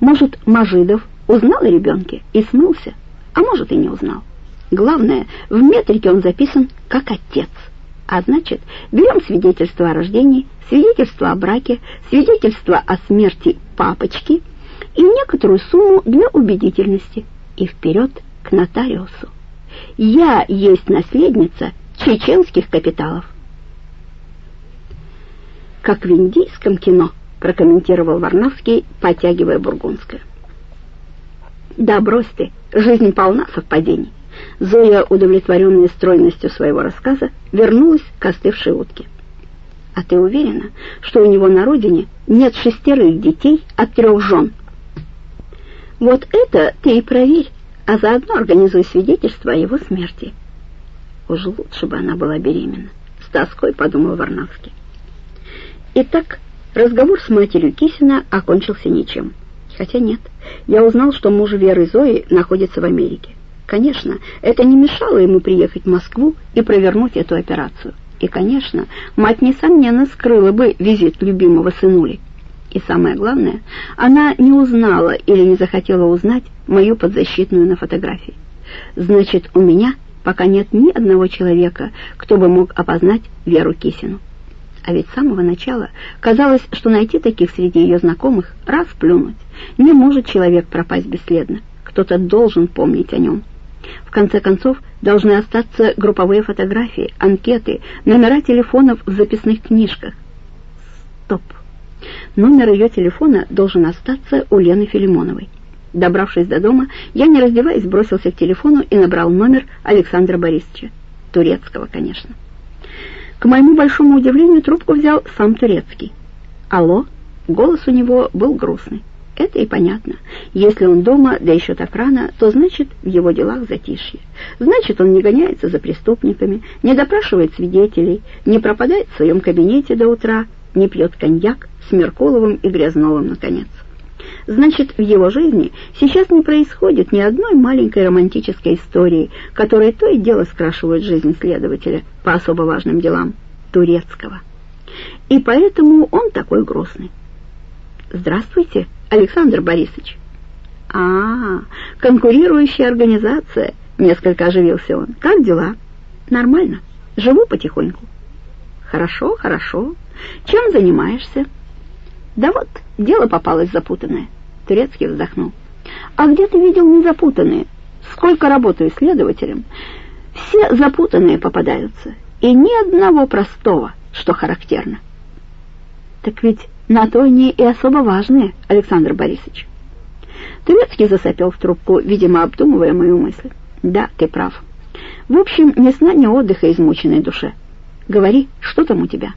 Может, Мажидов узнал о ребенке и смылся, а может и не узнал. Главное, в метрике он записан как отец. А значит, берем свидетельство о рождении, свидетельство о браке, свидетельство о смерти папочки и некоторую сумму для убедительности. И вперед к нотариусу. Я есть наследница чеченских капиталов. Как в индийском кино, прокомментировал Варнавский, потягивая бургундское. Да брось ты, жизнь полна совпадений. Зоя, удовлетворенная стройностью своего рассказа, вернулась к остывшей утке. «А ты уверена, что у него на родине нет шестерых детей от трех жен?» «Вот это ты и проверь, а заодно организуй свидетельство о его смерти». «Уж лучше бы она была беременна», — с тоской подумал Варнавский. Итак, разговор с матерью Кисина окончился ничем. Хотя нет, я узнал, что муж Веры Зои находится в Америке. Конечно, это не мешало ему приехать в Москву и провернуть эту операцию. И, конечно, мать, несомненно, скрыла бы визит любимого сынули. И самое главное, она не узнала или не захотела узнать мою подзащитную на фотографии. Значит, у меня пока нет ни одного человека, кто бы мог опознать Веру Кисину. А ведь с самого начала казалось, что найти таких среди ее знакомых — раз плюнуть. Не может человек пропасть бесследно. Кто-то должен помнить о нем. В конце концов, должны остаться групповые фотографии, анкеты, номера телефонов в записных книжках. Стоп. Номер ее телефона должен остаться у Лены Филимоновой. Добравшись до дома, я, не раздеваясь, бросился к телефону и набрал номер Александра Борисовича. Турецкого, конечно. К моему большому удивлению, трубку взял сам Турецкий. «Алло?» Голос у него был грустный. Это и понятно. Если он дома, да еще так рано, то значит в его делах затишье. Значит, он не гоняется за преступниками, не допрашивает свидетелей, не пропадает в своем кабинете до утра, не пьет коньяк с Меркуловым и Грязновым, наконец. Значит, в его жизни сейчас не происходит ни одной маленькой романтической истории, которая то и дело скрашивает жизнь следователя по особо важным делам турецкого. И поэтому он такой грустный. «Здравствуйте», Александр Борисович. А, конкурирующая организация, несколько оживился он. Как дела? Нормально. Живу потихоньку. Хорошо, хорошо. Чем занимаешься? Да вот, дело попалось запутанное. Турецкий вздохнул. А где ты видел незапутанные? Сколько работаю следователем, все запутанные попадаются, и ни одного простого, что характерно. Так ведь на то они и особо важные, Александр Борисович. Турецкий засопел в трубку, видимо, обдумывая мою мысль. Да, ты прав. В общем, ни сна, ни отдыха измученной душе. Говори, что там у тебя?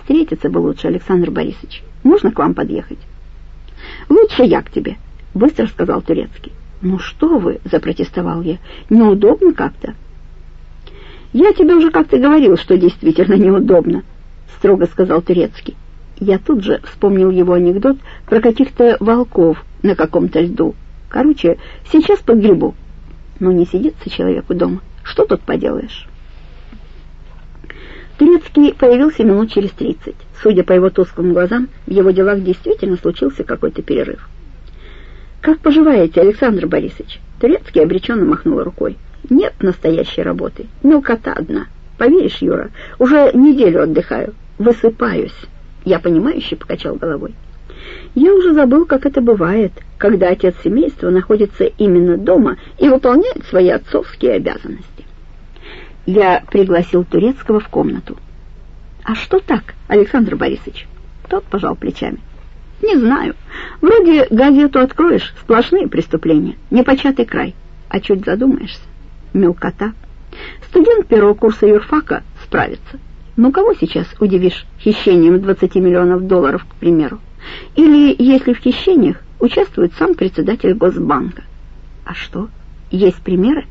Встретиться бы лучше, Александр Борисович. Можно к вам подъехать? Лучше я к тебе, быстро сказал Турецкий. Ну что вы, запротестовал я, неудобно как-то. Я тебе уже как-то говорил, что действительно неудобно, строго сказал Турецкий. Я тут же вспомнил его анекдот про каких-то волков на каком-то льду. Короче, сейчас подгребу. Но не сидится человеку дома. Что тут поделаешь? Турецкий появился минут через тридцать. Судя по его тусклым глазам, в его делах действительно случился какой-то перерыв. «Как поживаете, Александр Борисович?» Турецкий обреченно махнул рукой. «Нет настоящей работы. Мелкота одна. Поверишь, Юра, уже неделю отдыхаю. Высыпаюсь». Я понимающе покачал головой. Я уже забыл, как это бывает, когда отец семейства находится именно дома и выполняет свои отцовские обязанности. Я пригласил Турецкого в комнату. «А что так, Александр Борисович?» Тот пожал плечами. «Не знаю. Вроде газету откроешь, сплошные преступления, непочатый край. А чуть задумаешься — мелкота. Студент первого курса юрфака справится. Ну кого сейчас удивишь хищением 20 миллионов долларов, к примеру? Или, если в хищениях участвует сам председатель Госбанка? А что, есть примеры?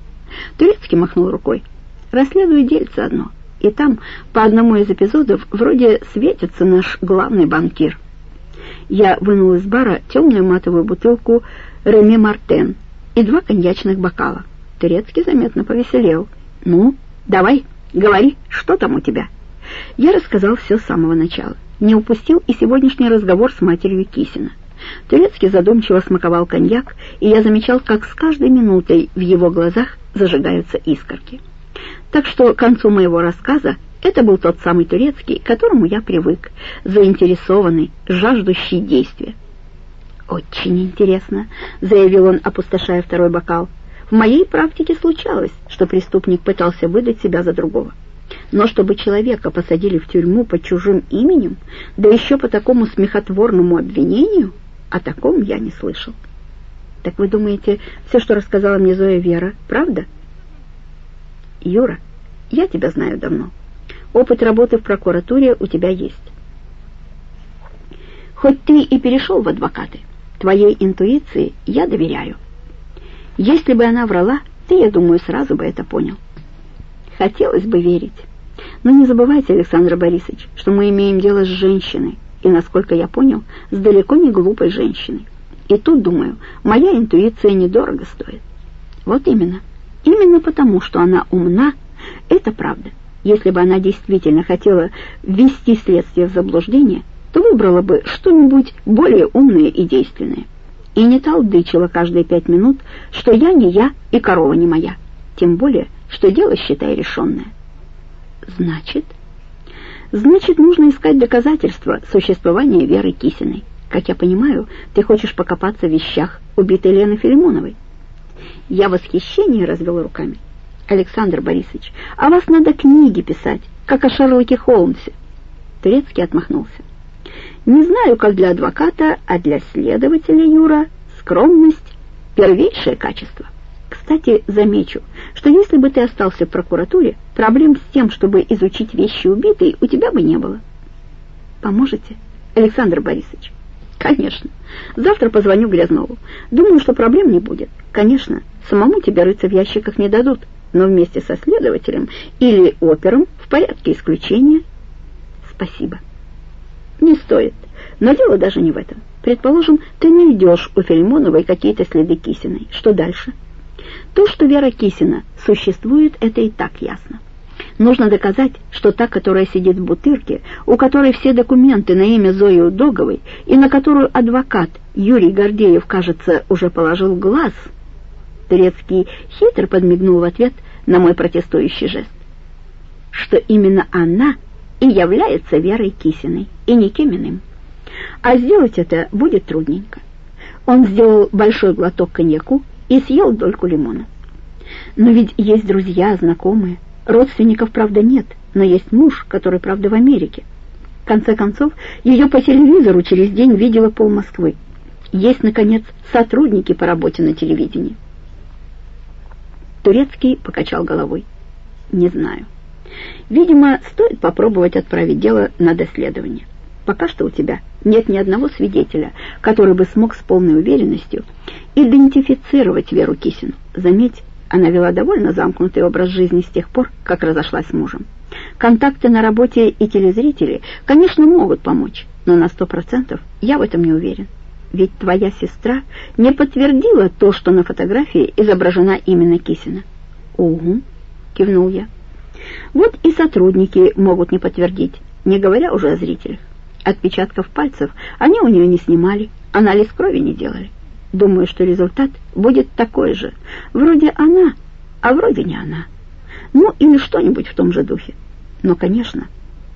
Турецкий махнул рукой. Расследую дельце одно. И там по одному из эпизодов вроде светится наш главный банкир. Я вынул из бара темную матовую бутылку Реми Мартен и два коньячных бокала. Турецкий заметно повеселел. «Ну, давай, говори, что там у тебя?» Я рассказал все с самого начала. Не упустил и сегодняшний разговор с матерью Кисина. Турецкий задумчиво смаковал коньяк, и я замечал, как с каждой минутой в его глазах зажигаются искорки. Так что к концу моего рассказа это был тот самый турецкий, к которому я привык, заинтересованный, жаждущий действия. «Очень интересно», — заявил он, опустошая второй бокал. «В моей практике случалось, что преступник пытался выдать себя за другого. Но чтобы человека посадили в тюрьму под чужим именем, да еще по такому смехотворному обвинению, о таком я не слышал. Так вы думаете, все, что рассказала мне Зоя Вера, правда? Юра, я тебя знаю давно. Опыт работы в прокуратуре у тебя есть. Хоть ты и перешел в адвокаты, твоей интуиции я доверяю. Если бы она врала, ты, я думаю, сразу бы это понял. Хотелось бы верить. Но не забывайте, Александр Борисович, что мы имеем дело с женщиной, и, насколько я понял, с далеко не глупой женщиной. И тут, думаю, моя интуиция недорого стоит. Вот именно. Именно потому, что она умна, это правда. Если бы она действительно хотела ввести следствие в заблуждение, то выбрала бы что-нибудь более умное и действенное. И не толдычила каждые пять минут, что я не я и корова не моя. Тем более, что дело, считай, решенное. Значит? Значит, нужно искать доказательства существования Веры Кисиной. Как я понимаю, ты хочешь покопаться в вещах убитой Лены Филимоновой. Я в восхищении развел руками. Александр Борисович, а вас надо книги писать, как о Шерлоке Холмсе. Турецкий отмахнулся. Не знаю, как для адвоката, а для следователя, Юра, скромность — первейшее качество. Кстати, замечу, что если бы ты остался в прокуратуре, проблем с тем, чтобы изучить вещи убитой, у тебя бы не было. Поможете, Александр Борисович? Конечно. Завтра позвоню Грязнову. Думаю, что проблем не будет. Конечно, самому тебе рыться в ящиках не дадут, но вместе со следователем или опером в порядке исключения. Спасибо. Не стоит. Но дело даже не в этом. Предположим, ты найдешь у Фельмоновой какие-то следы Кисиной. Что дальше? — то, что Вера Кисина существует, это и так ясно. Нужно доказать, что та, которая сидит в бутырке, у которой все документы на имя Зои Удоговой и на которую адвокат Юрий Гордеев, кажется, уже положил глаз, Турецкий хитро подмигнул в ответ на мой протестующий жест, что именно она и является Верой Кисиной, и никем иным. А сделать это будет трудненько. Он сделал большой глоток коньяку и съел дольку лимона. Но ведь есть друзья, знакомые. Родственников, правда, нет, но есть муж, который, правда, в Америке. В конце концов, ее по телевизору через день видела пол Москвы. Есть, наконец, сотрудники по работе на телевидении. Турецкий покачал головой. Не знаю. Видимо, стоит попробовать отправить дело на доследование. Пока что у тебя нет ни одного свидетеля, который бы смог с полной уверенностью идентифицировать Веру Кисину. Заметь, она вела довольно замкнутый образ жизни с тех пор, как разошлась с мужем. Контакты на работе и телезрители, конечно, могут помочь, но на сто процентов я в этом не уверен. Ведь твоя сестра не подтвердила то, что на фотографии изображена именно Кисина. «Угу», — кивнул я. «Вот и сотрудники могут не подтвердить, не говоря уже о зрителях. Отпечатков пальцев они у нее не снимали, анализ крови не делали. Думаю, что результат будет такой же. Вроде она, а вроде не она. Ну, или что-нибудь в том же духе. Но, конечно,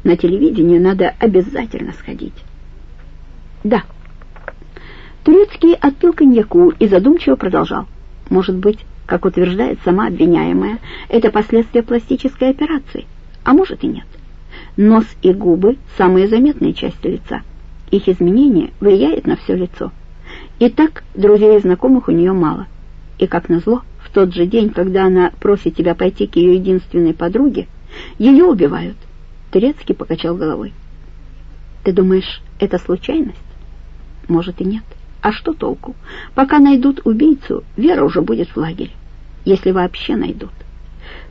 на телевидение надо обязательно сходить. Да. Турецкий отпил коньяку и задумчиво продолжал. Может быть, как утверждает сама обвиняемая, это последствия пластической операции, а может и нет. Нос и губы – самые заметные части лица. Их изменение влияет на все лицо. И так друзей и знакомых у нее мало. И, как назло, в тот же день, когда она просит тебя пойти к ее единственной подруге, ее убивают. Турецкий покачал головой. Ты думаешь, это случайность? Может и нет. А что толку? Пока найдут убийцу, Вера уже будет в лагере. Если вообще найдут.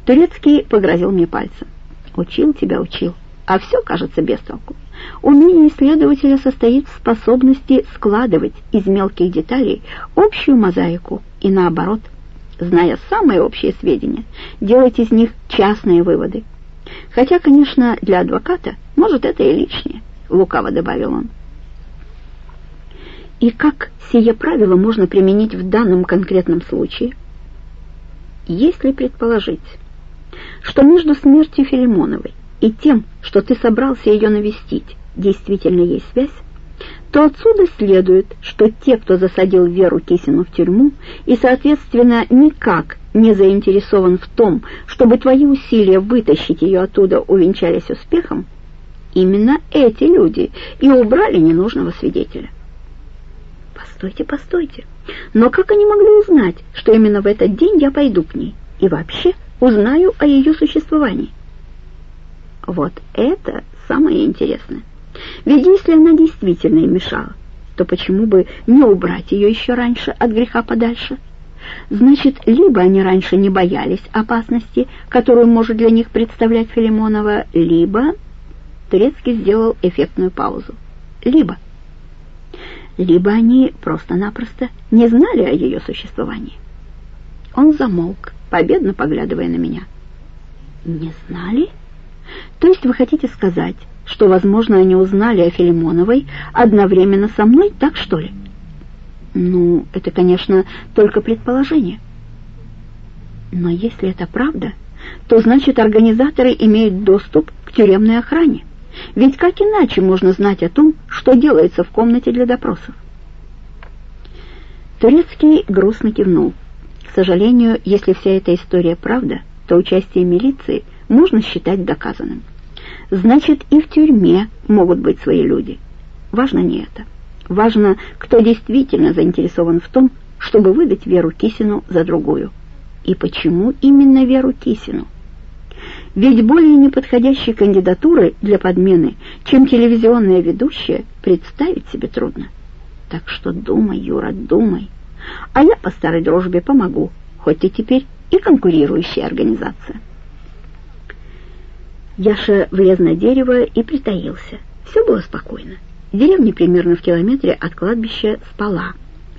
Турецкий погрозил мне пальцем. Учил тебя, учил а все кажется без толку. Умение исследователя состоит в способности складывать из мелких деталей общую мозаику и наоборот, зная самые общие сведения, делать из них частные выводы. Хотя, конечно, для адвоката, может, это и лишнее, лукаво добавил он. И как сие правило можно применить в данном конкретном случае? Если предположить, что между смертью Филимоновой и тем, что ты собрался ее навестить, действительно есть связь, то отсюда следует, что те, кто засадил Веру Кисину в тюрьму и, соответственно, никак не заинтересован в том, чтобы твои усилия вытащить ее оттуда увенчались успехом, именно эти люди и убрали ненужного свидетеля. Постойте, постойте, но как они могли узнать, что именно в этот день я пойду к ней и вообще узнаю о ее существовании? Вот это самое интересное. Ведь если она действительно им мешала, то почему бы не убрать ее еще раньше от греха подальше? Значит, либо они раньше не боялись опасности, которую может для них представлять Филимонова, либо... Турецкий сделал эффектную паузу. Либо... Либо они просто-напросто не знали о ее существовании. Он замолк, победно поглядывая на меня. «Не знали? То есть вы хотите сказать, что, возможно, они узнали о Филимоновой одновременно со мной, так что ли? Ну, это, конечно, только предположение. Но если это правда, то значит организаторы имеют доступ к тюремной охране. Ведь как иначе можно знать о том, что делается в комнате для допросов? Турецкий грустно кивнул. К сожалению, если вся эта история правда, то участие милиции можно считать доказанным значит и в тюрьме могут быть свои люди. Важно не это. Важно, кто действительно заинтересован в том, чтобы выдать Веру Кисину за другую. И почему именно Веру Кисину? Ведь более неподходящей кандидатуры для подмены, чем телевизионная ведущая, представить себе трудно. Так что думай, Юра, думай. А я по старой дружбе помогу, хоть и теперь и конкурирующая организация. Яша влез на дерево и притаился. Все было спокойно. Деревня примерно в километре от кладбища спала.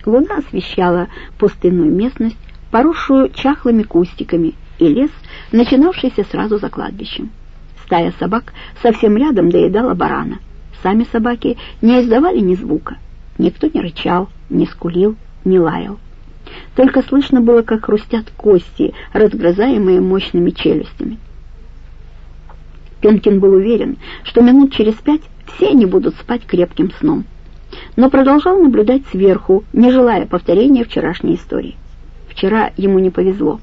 Луна освещала пустынную местность, поросшую чахлыми кустиками, и лес, начинавшийся сразу за кладбищем. Стая собак совсем рядом доедала барана. Сами собаки не издавали ни звука. Никто не рычал, не скулил, не лаял. Только слышно было, как хрустят кости, разгрызаемые мощными челюстями. Пенкин был уверен, что минут через пять все они будут спать крепким сном. Но продолжал наблюдать сверху, не желая повторения вчерашней истории. Вчера ему не повезло.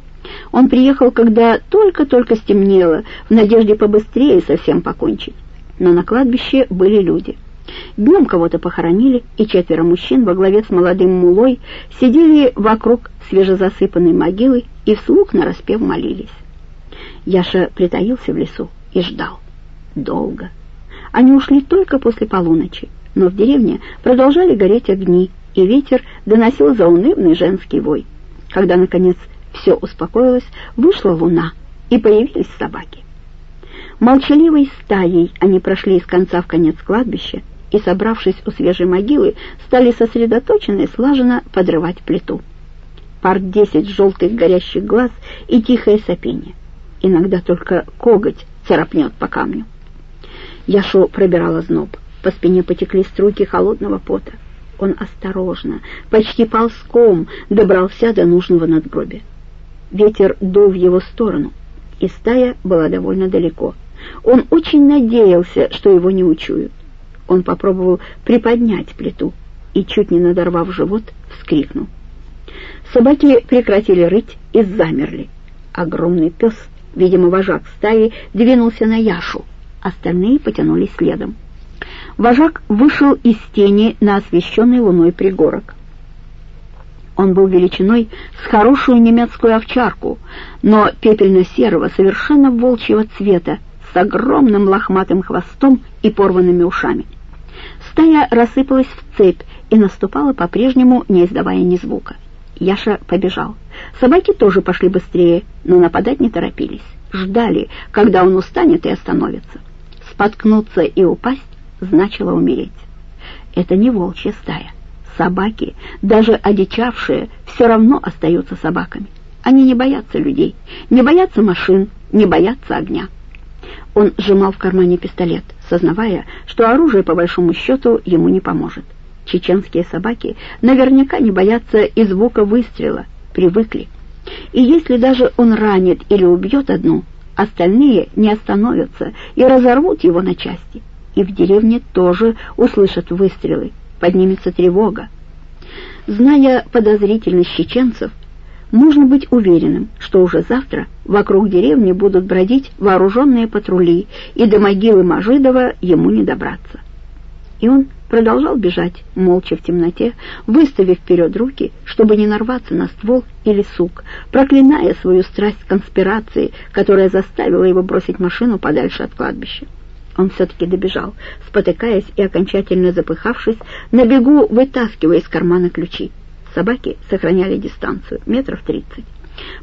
Он приехал, когда только-только стемнело, в надежде побыстрее совсем покончить. Но на кладбище были люди. Днем кого-то похоронили, и четверо мужчин во главе с молодым мулой сидели вокруг свежезасыпанной могилы и вслух нараспев молились. Яша притаился в лесу и ждал. Долго. Они ушли только после полуночи, но в деревне продолжали гореть огни, и ветер доносил заунывный женский вой. Когда, наконец, все успокоилось, вышла луна, и появились собаки. Молчаливой стаей они прошли из конца в конец кладбища и, собравшись у свежей могилы, стали сосредоточенно и слаженно подрывать плиту. Пар десять желтых горящих глаз и тихое сопение. Иногда только коготь царапнет по камню. Яшу пробирала зноб. По спине потекли струйки холодного пота. Он осторожно, почти ползком добрался до нужного надгробия. Ветер дул в его сторону, и стая была довольно далеко. Он очень надеялся, что его не учуют. Он попробовал приподнять плиту и, чуть не надорвав живот, вскрикнул. Собаки прекратили рыть и замерли. Огромный пес Видимо, вожак стаи двинулся на Яшу, остальные потянулись следом. Вожак вышел из тени на освещенный луной пригорок. Он был величиной с хорошую немецкую овчарку, но пепельно-серого, совершенно волчьего цвета, с огромным лохматым хвостом и порванными ушами. Стая рассыпалась в цепь и наступала по-прежнему, не издавая ни звука. Яша побежал. Собаки тоже пошли быстрее, но нападать не торопились. Ждали, когда он устанет и остановится. Споткнуться и упасть значило умереть. Это не волчья стая. Собаки, даже одичавшие, все равно остаются собаками. Они не боятся людей, не боятся машин, не боятся огня. Он сжимал в кармане пистолет, сознавая, что оружие, по большому счету, ему не поможет. Чеченские собаки наверняка не боятся и звука выстрела, привыкли. И если даже он ранит или убьет одну, остальные не остановятся и разорвут его на части. И в деревне тоже услышат выстрелы, поднимется тревога. Зная подозрительность чеченцев, можно быть уверенным, что уже завтра вокруг деревни будут бродить вооруженные патрули, и до могилы Мажидова ему не добраться. И он продолжал бежать, молча в темноте, выставив вперед руки, чтобы не нарваться на ствол или сук, проклиная свою страсть к конспирации, которая заставила его бросить машину подальше от кладбища. Он все-таки добежал, спотыкаясь и окончательно запыхавшись, на бегу вытаскивая из кармана ключи. Собаки сохраняли дистанцию, метров тридцать.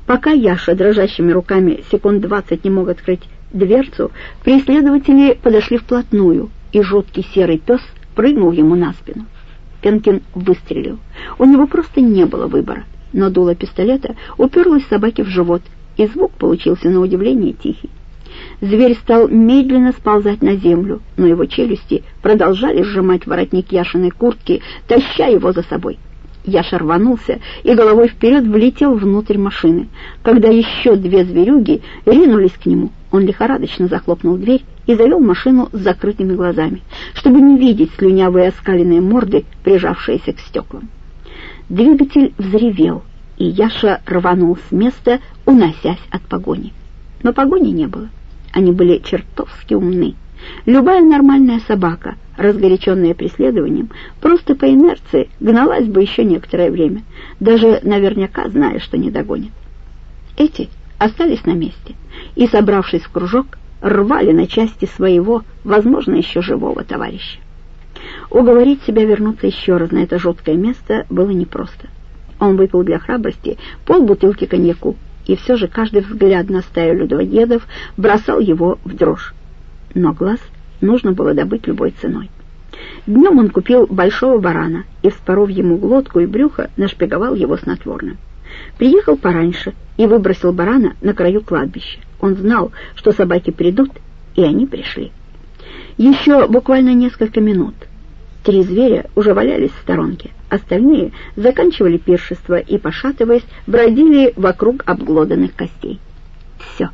Пока Яша дрожащими руками секунд двадцать не мог открыть дверцу, преследователи подошли вплотную, и жуткий серый пес прыгнул ему на спину. Пенкин выстрелил. У него просто не было выбора, но дуло пистолета уперлось собаке в живот, и звук получился на удивление тихий. Зверь стал медленно сползать на землю, но его челюсти продолжали сжимать воротник Яшиной куртки, таща его за собой. Яша рванулся и головой вперед влетел внутрь машины. Когда еще две зверюги ринулись к нему, он лихорадочно захлопнул дверь и завел машину с закрытыми глазами, чтобы не видеть слюнявые оскаленные морды, прижавшиеся к стеклам. Двигатель взревел, и Яша рванул с места, уносясь от погони. Но погони не было. Они были чертовски умны. Любая нормальная собака, разгоряченная преследованием, просто по инерции гналась бы еще некоторое время, даже наверняка зная, что не догонит. Эти остались на месте и, собравшись в кружок, рвали на части своего, возможно, еще живого товарища. Уговорить себя вернуться еще раз на это жуткое место было непросто. Он выпил для храбрости полбутылки коньяку, и все же каждый взгляд на стаю людоедов бросал его в дрожь но глаз нужно было добыть любой ценой. Днем он купил большого барана и, вспоров ему глотку и брюхо, нашпиговал его снотворным. Приехал пораньше и выбросил барана на краю кладбища. Он знал, что собаки придут, и они пришли. Еще буквально несколько минут. Три зверя уже валялись в сторонке. Остальные заканчивали пиршество и, пошатываясь, бродили вокруг обглоданных костей. Все.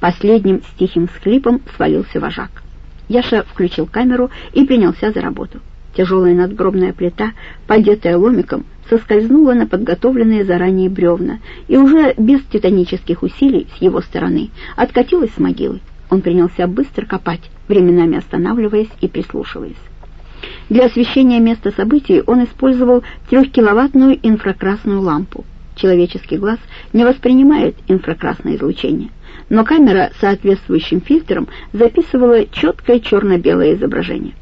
Последним с тихим схлипом свалился вожак. Яша включил камеру и принялся за работу. Тяжелая надгробная плита, подетая ломиком, соскользнула на подготовленные заранее бревна и уже без титанических усилий с его стороны откатилась с могилы. Он принялся быстро копать, временами останавливаясь и прислушиваясь. Для освещения места событий он использовал трехкиловаттную инфракрасную лампу. Человеческий глаз не воспринимает инфракрасное излучение но камера соответствующим фильтром записывала четкое черно-белое изображение.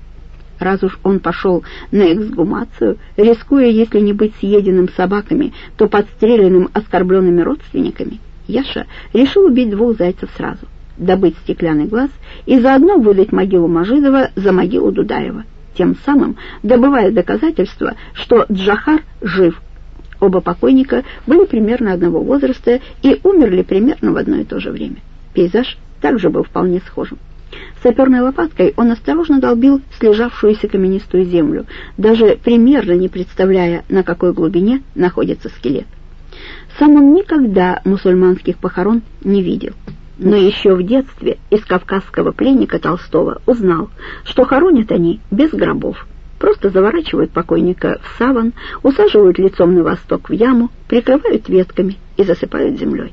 Раз уж он пошел на эксгумацию, рискуя, если не быть съеденным собаками, то подстреленным оскорбленными родственниками, Яша решил убить двух зайцев сразу, добыть стеклянный глаз и заодно выдать могилу Мажидова за могилу Дудаева, тем самым добывая доказательства, что Джахар жив Оба покойника были примерно одного возраста и умерли примерно в одно и то же время. Пейзаж также был вполне схожим. Саперной лопаткой он осторожно долбил слежавшуюся каменистую землю, даже примерно не представляя, на какой глубине находится скелет. Сам он никогда мусульманских похорон не видел, но еще в детстве из кавказского пленника Толстого узнал, что хоронят они без гробов, Просто заворачивают покойника в саван, усаживают лицом на восток в яму, прикрывают ветками и засыпают землей.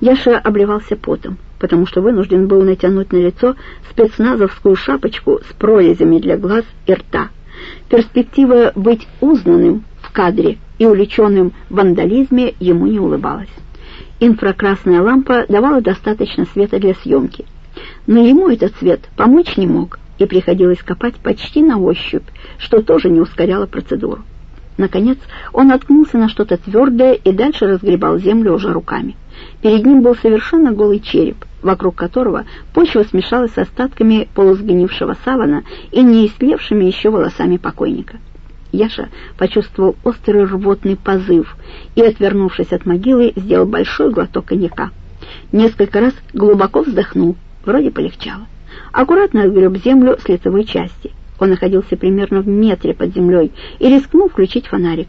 Яша обливался потом, потому что вынужден был натянуть на лицо спецназовскую шапочку с прорезями для глаз и рта. Перспектива быть узнанным в кадре и увлеченным в вандализме ему не улыбалась. Инфракрасная лампа давала достаточно света для съемки, но ему этот свет помочь не мог и приходилось копать почти на ощупь, что тоже не ускоряло процедуру. Наконец он наткнулся на что-то твердое и дальше разгребал землю уже руками. Перед ним был совершенно голый череп, вокруг которого почва смешалась с остатками полусгнившего савана и неистлевшими еще волосами покойника. Яша почувствовал острый рвотный позыв и, отвернувшись от могилы, сделал большой глоток коньяка. Несколько раз глубоко вздохнул, вроде полегчало аккуратно отгреб землю с лицевой части. Он находился примерно в метре под землей и рискнул включить фонарик.